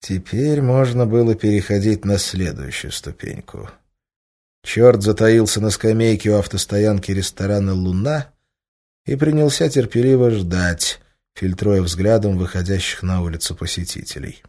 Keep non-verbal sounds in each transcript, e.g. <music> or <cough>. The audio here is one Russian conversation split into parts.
Теперь можно было переходить на следующую ступеньку. Черт затаился на скамейке у автостоянки ресторана «Луна» и принялся терпеливо ждать, фильтруя взглядом выходящих на улицу посетителей.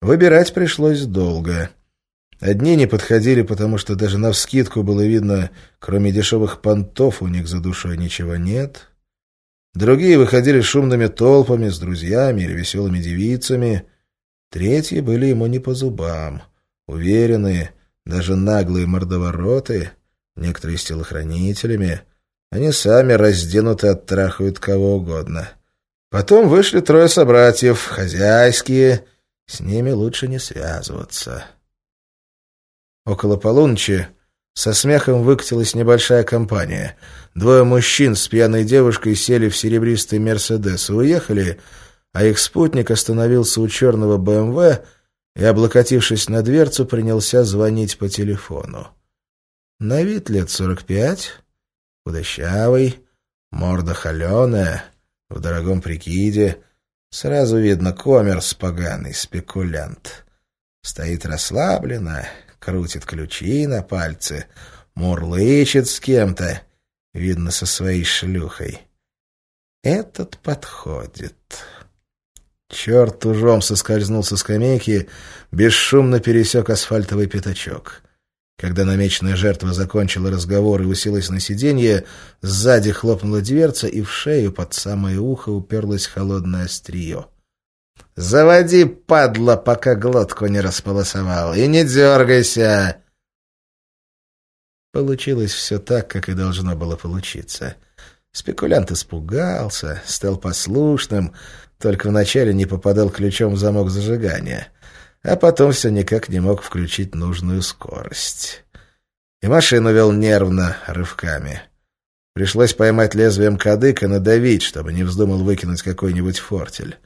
Выбирать пришлось долго. Одни не подходили, потому что даже навскидку было видно, кроме дешевых понтов у них за душой ничего нет. Другие выходили шумными толпами, с друзьями или веселыми девицами. Третьи были ему не по зубам, уверенные, даже наглые мордовороты, некоторые с телохранителями. Они сами разденуты оттрахают кого угодно. Потом вышли трое собратьев, хозяйские. С ними лучше не связываться. Около полуночи со смехом выкатилась небольшая компания. Двое мужчин с пьяной девушкой сели в серебристый «Мерседес» и уехали, а их спутник остановился у черного БМВ и, облокотившись на дверцу, принялся звонить по телефону. На вид лет сорок пять, худощавый, морда холеная, в дорогом прикиде. Сразу видно коммерс поганый, спекулянт. Стоит расслабленно, крутит ключи на пальце, мурлычет с кем-то, видно, со своей шлюхой. Этот подходит. Черт ужом соскользнул со скамейки, бесшумно пересек асфальтовый пятачок. Когда намеченная жертва закончила разговор и уселась на сиденье, сзади хлопнула дверца, и в шею под самое ухо уперлось холодное острие. «Заводи, падла, пока глотку не располосовал, и не дергайся!» Получилось все так, как и должно было получиться. Спекулянт испугался, стал послушным, только вначале не попадал ключом в замок зажигания, а потом все никак не мог включить нужную скорость. И машину вел нервно, рывками. Пришлось поймать лезвием кадык и надавить, чтобы не вздумал выкинуть какой-нибудь фортель.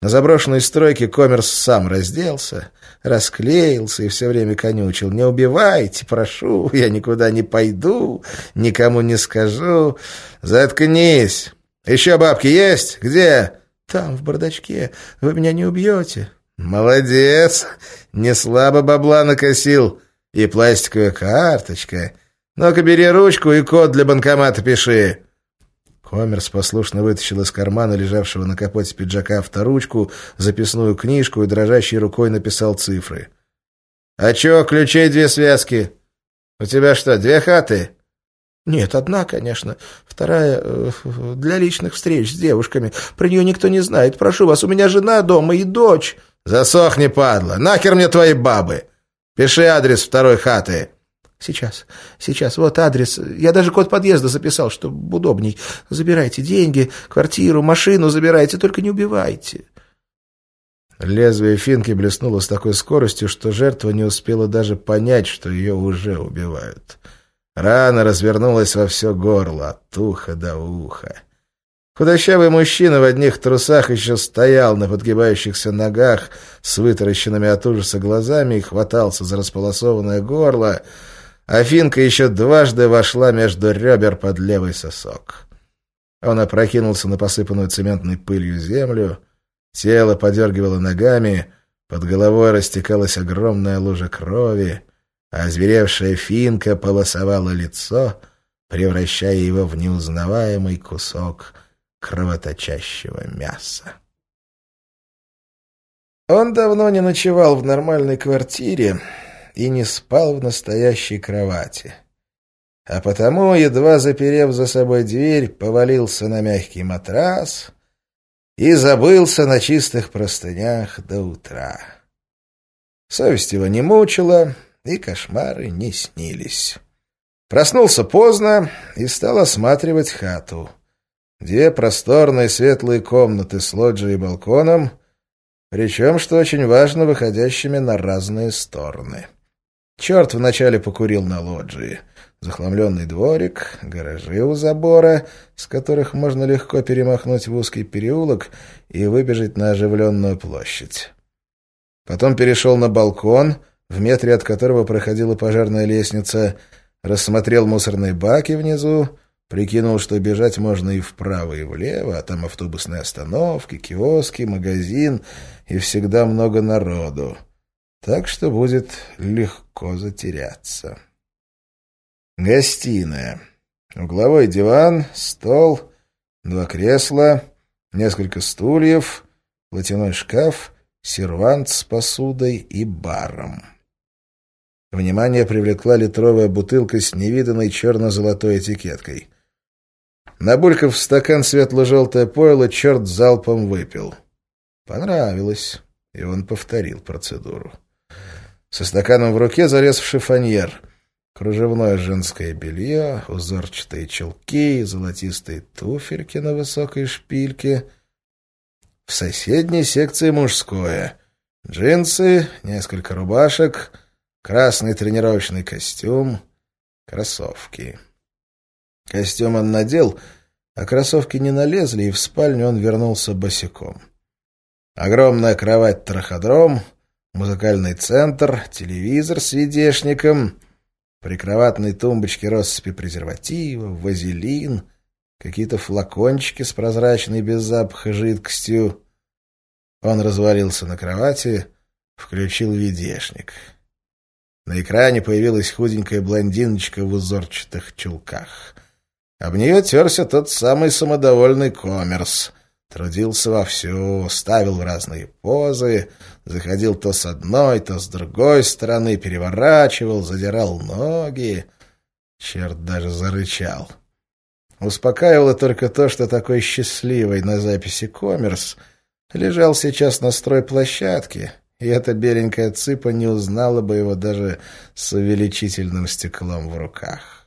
На заброшенной стройке коммерс сам разделся, расклеился и все время конючил. «Не убивайте, прошу, <laughs> я никуда не пойду, никому не скажу. Заткнись! Еще бабки есть? Где?» «Там, в бардачке. Вы меня не убьете». «Молодец! Не слабо бабла накосил. И пластиковая карточка. Ну-ка, бери ручку и код для банкомата пиши». Коммерс послушно вытащил из кармана лежавшего на капоте пиджака авторучку, записную книжку и дрожащей рукой написал цифры. «А чё, ключей две связки? У тебя что, две хаты?» «Нет, одна, конечно. Вторая э, для личных встреч с девушками. Про нее никто не знает. Прошу вас, у меня жена дома и дочь». «Засохни, падла! Нахер мне твои бабы! Пиши адрес второй хаты!» «Сейчас, сейчас, вот адрес. Я даже код подъезда записал, чтобы удобней. Забирайте деньги, квартиру, машину забирайте, только не убивайте». Лезвие финки блеснуло с такой скоростью, что жертва не успела даже понять, что ее уже убивают. Рана развернулась во все горло, от уха до уха. Худощавый мужчина в одних трусах еще стоял на подгибающихся ногах с вытаращенными от ужаса глазами и хватался за располосованное горло, Афинка еще дважды вошла между ребер под левый сосок. Он опрокинулся на посыпанную цементной пылью землю, тело подергивало ногами, под головой растекалась огромная лужа крови, а озверевшая финка полосовала лицо, превращая его в неузнаваемый кусок кровоточащего мяса. Он давно не ночевал в нормальной квартире, и не спал в настоящей кровати. А потому, едва заперев за собой дверь, повалился на мягкий матрас и забылся на чистых простынях до утра. Совесть его не мучила, и кошмары не снились. Проснулся поздно и стал осматривать хату. Две просторные светлые комнаты с лоджией и балконом, причем, что очень важно, выходящими на разные стороны. Черт вначале покурил на лоджии. Захламленный дворик, гаражи у забора, с которых можно легко перемахнуть в узкий переулок и выбежать на оживленную площадь. Потом перешел на балкон, в метре от которого проходила пожарная лестница, рассмотрел мусорные баки внизу, Прикинул, что бежать можно и вправо, и влево, а там автобусные остановки, киоски, магазин, и всегда много народу. Так что будет легко затеряться. Гостиная. Угловой диван, стол, два кресла, несколько стульев, платяной шкаф, сервант с посудой и баром. Внимание привлекла литровая бутылка с невиданной черно-золотой этикеткой. Набулькав в стакан светло-желтое пойло, черт залпом выпил. Понравилось, и он повторил процедуру. Со стаканом в руке залез в шифоньер. Кружевное женское белье, узорчатые челки, золотистые туфельки на высокой шпильке. В соседней секции мужское. Джинсы, несколько рубашек, красный тренировочный костюм, кроссовки. Костюм он надел, а кроссовки не налезли, и в спальню он вернулся босиком. Огромная кровать-траходром, музыкальный центр, телевизор с видешником, прикроватной тумбочке россыпи презервативов, вазелин, какие-то флакончики с прозрачной без запаха жидкостью. Он развалился на кровати, включил видешник. На экране появилась худенькая блондиночка в узорчатых чулках — об нее терся тот самый самодовольный коммерс. Трудился вовсю, ставил в разные позы, заходил то с одной, то с другой стороны, переворачивал, задирал ноги. Черт даже зарычал. Успокаивало только то, что такой счастливый на записи коммерс лежал сейчас на стройплощадке, и эта беленькая цыпа не узнала бы его даже с увеличительным стеклом в руках.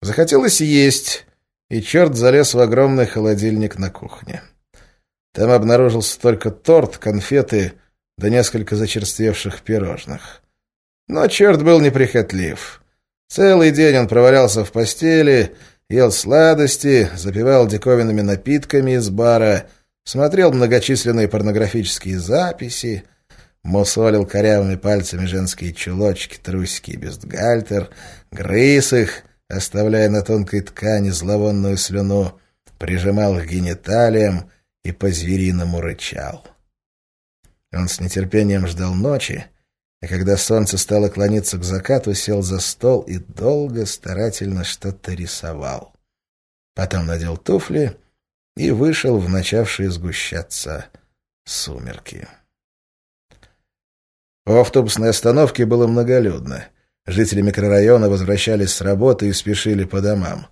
Захотелось есть, и черт залез в огромный холодильник на кухне. Там обнаружился только торт, конфеты да несколько зачерствевших пирожных. Но черт был неприхотлив. Целый день он провалялся в постели, ел сладости, запивал диковинными напитками из бара, смотрел многочисленные порнографические записи, мусолил корявыми пальцами женские чулочки, трусики и бюстгальтер, грыз их, оставляя на тонкой ткани зловонную слюну, прижимал к гениталиям и по-звериному рычал. Он с нетерпением ждал ночи, а когда солнце стало клониться к закату, сел за стол и долго, старательно что-то рисовал. Потом надел туфли и вышел в начавшие сгущаться сумерки. У автобусной остановки было многолюдно. Жители микрорайона возвращались с работы и спешили по домам.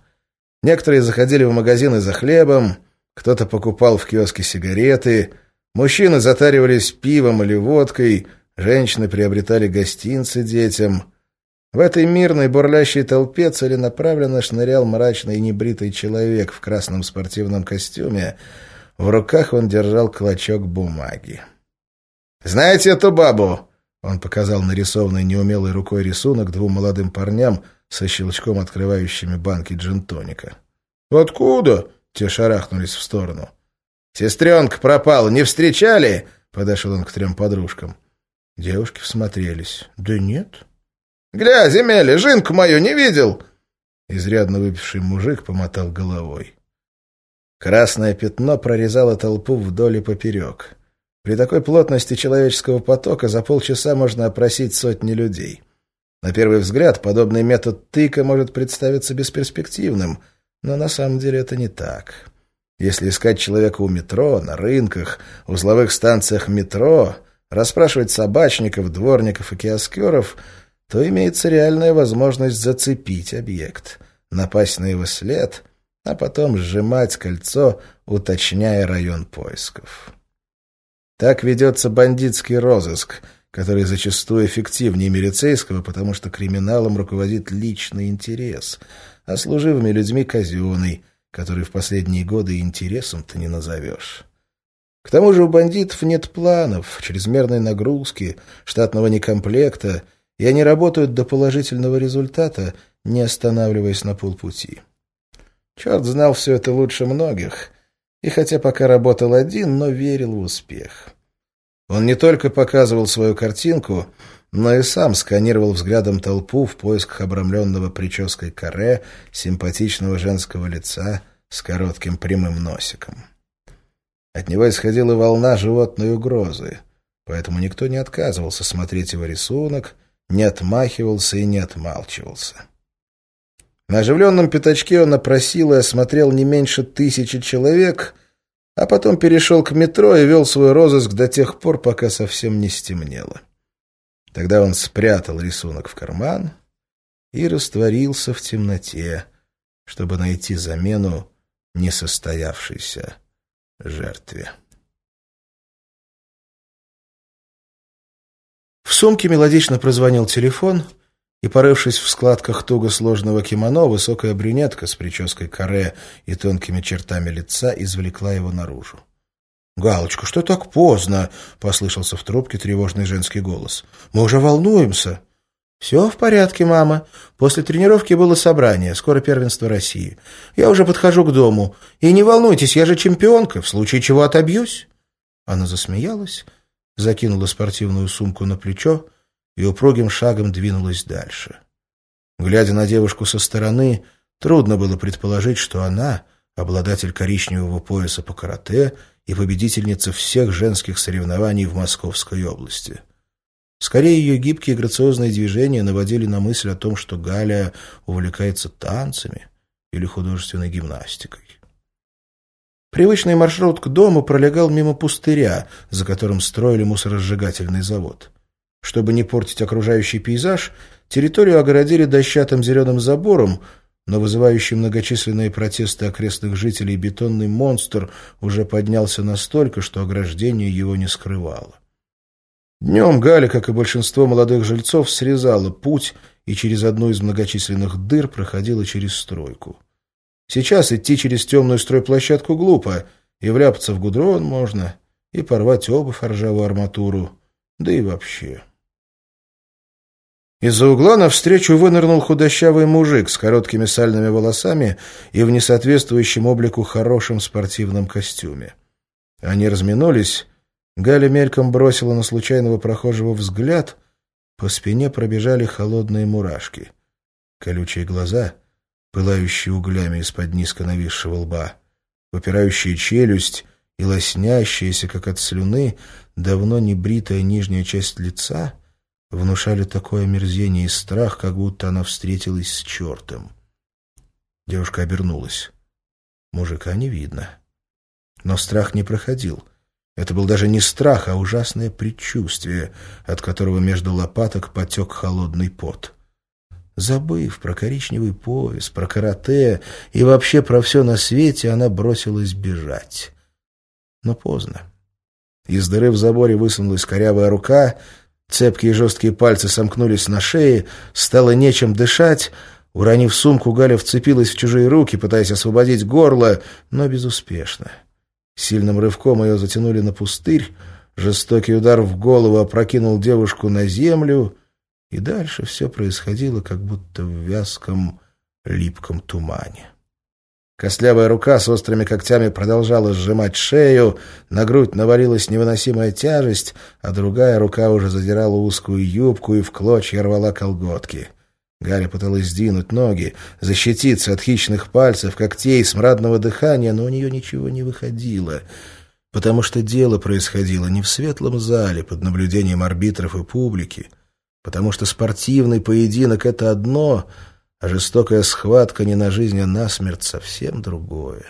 Некоторые заходили в магазины за хлебом, кто-то покупал в киоске сигареты, мужчины затаривались пивом или водкой, женщины приобретали гостинцы детям. В этой мирной бурлящей толпе целенаправленно шнырял мрачный небритый человек в красном спортивном костюме. В руках он держал клочок бумаги. «Знаете эту бабу?» Он показал нарисованный неумелой рукой рисунок двум молодым парням со щелчком открывающими банки джинтоника. «Откуда?» — те шарахнулись в сторону. «Сестренка пропала, не встречали?» — подошел он к трем подружкам. Девушки всмотрелись. «Да нет». «Гля, земели, жинку мою не видел!» Изрядно выпивший мужик помотал головой. Красное пятно прорезало толпу вдоль и поперек. При такой плотности человеческого потока за полчаса можно опросить сотни людей. На первый взгляд, подобный метод тыка может представиться бесперспективным, но на самом деле это не так. Если искать человека у метро, на рынках, узловых станциях метро, расспрашивать собачников, дворников и киоскеров, то имеется реальная возможность зацепить объект, напасть на его след, а потом сжимать кольцо, уточняя район поисков. Так ведется бандитский розыск, который зачастую эффективнее милицейского, потому что криминалом руководит личный интерес, а служивыми людьми казенный, который в последние годы интересом-то не назовешь. К тому же у бандитов нет планов, чрезмерной нагрузки, штатного некомплекта, и они работают до положительного результата, не останавливаясь на полпути. Черт знал все это лучше многих, и хотя пока работал один, но верил в успех. Он не только показывал свою картинку, но и сам сканировал взглядом толпу в поисках обрамленного прической каре симпатичного женского лица с коротким прямым носиком. От него исходила волна животной угрозы, поэтому никто не отказывался смотреть его рисунок, не отмахивался и не отмалчивался. На оживленном пятачке он опросил и осмотрел не меньше тысячи человек, а потом перешел к метро и вел свой розыск до тех пор, пока совсем не стемнело. Тогда он спрятал рисунок в карман и растворился в темноте, чтобы найти замену несостоявшейся жертве. В сумке мелодично прозвонил телефон, и, порывшись в складках туго сложного кимоно, высокая брюнетка с прической каре и тонкими чертами лица извлекла его наружу. «Галочка, что так поздно?» — послышался в трубке тревожный женский голос. «Мы уже волнуемся». «Все в порядке, мама. После тренировки было собрание, скоро первенство России. Я уже подхожу к дому. И не волнуйтесь, я же чемпионка, в случае чего отобьюсь». Она засмеялась, закинула спортивную сумку на плечо и упругим шагом двинулась дальше. Глядя на девушку со стороны, трудно было предположить, что она — обладатель коричневого пояса по карате и победительница всех женских соревнований в Московской области. Скорее, ее гибкие грациозные движения наводили на мысль о том, что Галя увлекается танцами или художественной гимнастикой. Привычный маршрут к дому пролегал мимо пустыря, за которым строили мусоросжигательный завод. Чтобы не портить окружающий пейзаж, территорию огородили дощатым зеленым забором, но вызывающий многочисленные протесты окрестных жителей бетонный монстр уже поднялся настолько, что ограждение его не скрывало. Днем Галя, как и большинство молодых жильцов, срезала путь и через одну из многочисленных дыр проходила через стройку. Сейчас идти через темную стройплощадку глупо, и вляпаться в гудрон можно, и порвать обувь ржавую арматуру, да и вообще. Из-за угла навстречу вынырнул худощавый мужик с короткими сальными волосами и в несоответствующем облику хорошем спортивном костюме. Они разминулись, Галя мельком бросила на случайного прохожего взгляд, по спине пробежали холодные мурашки. Колючие глаза, пылающие углями из-под низко нависшего лба, выпирающая челюсть и лоснящаяся, как от слюны, давно не бритая нижняя часть лица внушали такое омерзение и страх, как будто она встретилась с чертом. Девушка обернулась. Мужика не видно. Но страх не проходил — это был даже не страх, а ужасное предчувствие, от которого между лопаток потек холодный пот. Забыв про коричневый пояс, про карате и вообще про все на свете, она бросилась бежать. Но поздно. Из дыры в заборе высунулась корявая рука, цепкие жесткие пальцы сомкнулись на шее, стало нечем дышать. Уронив сумку, Галя вцепилась в чужие руки, пытаясь освободить горло, но безуспешно. — Сильным рывком ее затянули на пустырь, жестокий удар в голову опрокинул девушку на землю, и дальше все происходило как будто в вязком липком тумане. Костлявая рука с острыми когтями продолжала сжимать шею, на грудь навалилась невыносимая тяжесть, а другая рука уже задирала узкую юбку и в клочья рвала колготки. Галя пыталась сдвинуть ноги, защититься от хищных пальцев, когтей, смрадного дыхания, но у нее ничего не выходило, потому что дело происходило не в светлом зале под наблюдением арбитров и публики, потому что спортивный поединок — это одно, а жестокая схватка не на жизнь, а на смерть — совсем другое.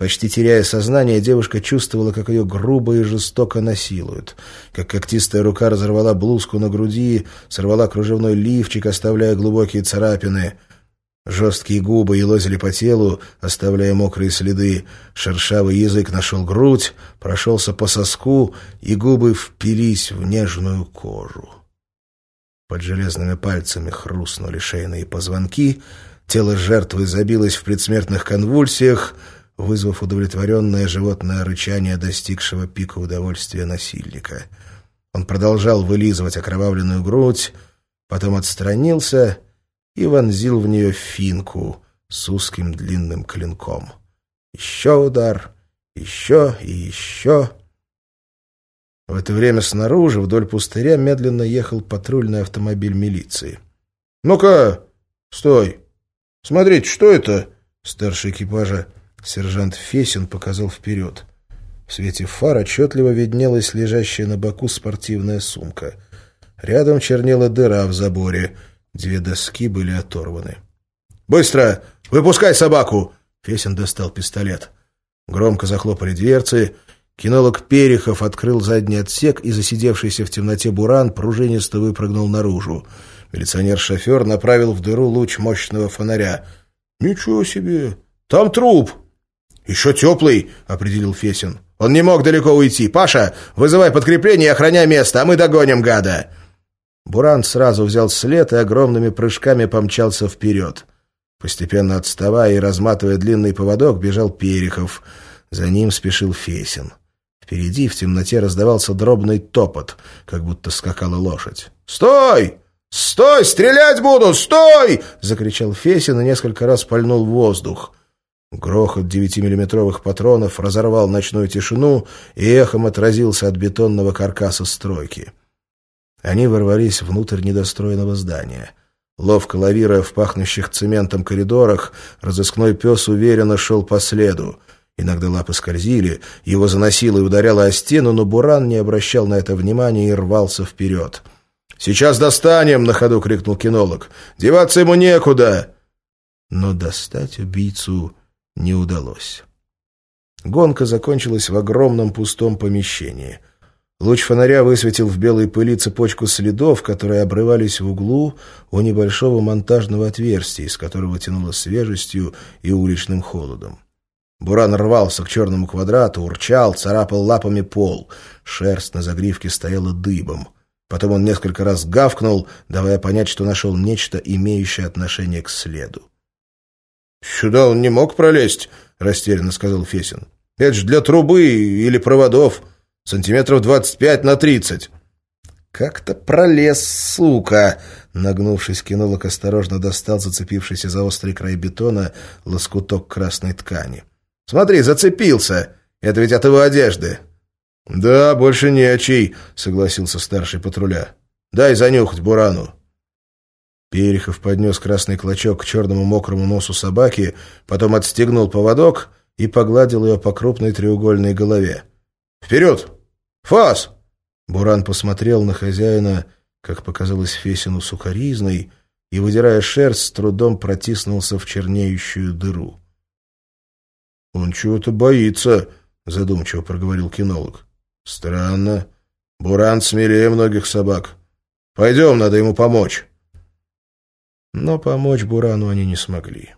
Почти теряя сознание, девушка чувствовала, как ее грубо и жестоко насилуют. Как когтистая рука разорвала блузку на груди, сорвала кружевной лифчик, оставляя глубокие царапины. Жесткие губы елозили по телу, оставляя мокрые следы. Шершавый язык нашел грудь, прошелся по соску, и губы впились в нежную кожу. Под железными пальцами хрустнули шейные позвонки, тело жертвы забилось в предсмертных конвульсиях — вызвав удовлетворенное животное рычание достигшего пика удовольствия насильника. Он продолжал вылизывать окровавленную грудь, потом отстранился и вонзил в нее финку с узким длинным клинком. Еще удар, еще и еще. В это время снаружи, вдоль пустыря, медленно ехал патрульный автомобиль милиции. «Ну-ка, стой! Смотрите, что это?» Старший экипажа сержант Фесин показал вперед. В свете фар отчетливо виднелась лежащая на боку спортивная сумка. Рядом чернела дыра в заборе. Две доски были оторваны. «Быстро! Выпускай собаку!» Фесин достал пистолет. Громко захлопали дверцы. Кинолог Перехов открыл задний отсек, и засидевшийся в темноте буран пружинисто выпрыгнул наружу. Милиционер-шофер направил в дыру луч мощного фонаря. «Ничего себе! Там труп!» «Еще теплый», — определил Фесин. «Он не мог далеко уйти. Паша, вызывай подкрепление и охраняй место, а мы догоним гада!» Буран сразу взял след и огромными прыжками помчался вперед. Постепенно отставая и разматывая длинный поводок, бежал Перехов. За ним спешил Фесин. Впереди в темноте раздавался дробный топот, как будто скакала лошадь. «Стой! Стой! Стрелять буду! Стой!» — закричал Фесин и несколько раз пальнул в воздух. Грохот девятимиллиметровых патронов разорвал ночную тишину и эхом отразился от бетонного каркаса стройки. Они ворвались внутрь недостроенного здания. Ловко лавируя в пахнущих цементом коридорах, разыскной пес уверенно шел по следу. Иногда лапы скользили, его заносило и ударяло о стену, но Буран не обращал на это внимания и рвался вперед. «Сейчас достанем!» — на ходу крикнул кинолог. «Деваться ему некуда!» Но достать убийцу не удалось. Гонка закончилась в огромном пустом помещении. Луч фонаря высветил в белой пыли цепочку следов, которые обрывались в углу у небольшого монтажного отверстия, из которого тянуло свежестью и уличным холодом. Буран рвался к черному квадрату, урчал, царапал лапами пол. Шерсть на загривке стояла дыбом. Потом он несколько раз гавкнул, давая понять, что нашел нечто, имеющее отношение к следу. «Сюда он не мог пролезть», — растерянно сказал Фесин. «Это же для трубы или проводов. Сантиметров двадцать пять на тридцать». «Как-то пролез, сука!» Нагнувшись, кинолог осторожно достал зацепившийся за острый край бетона лоскуток красной ткани. «Смотри, зацепился! Это ведь от его одежды!» «Да, больше не очей», — согласился старший патруля. «Дай занюхать Бурану». Перехов поднес красный клочок к черному мокрому носу собаки, потом отстегнул поводок и погладил ее по крупной треугольной голове. «Вперед! Фас!» Буран посмотрел на хозяина, как показалось Фесину сукаризной, и, выдирая шерсть, с трудом протиснулся в чернеющую дыру. «Он чего-то боится», — задумчиво проговорил кинолог. «Странно. Буран смелее многих собак. Пойдем, надо ему помочь». Но помочь Бурану они не смогли.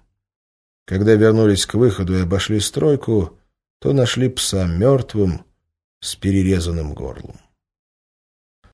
Когда вернулись к выходу и обошли стройку, то нашли пса мертвым с перерезанным горлом.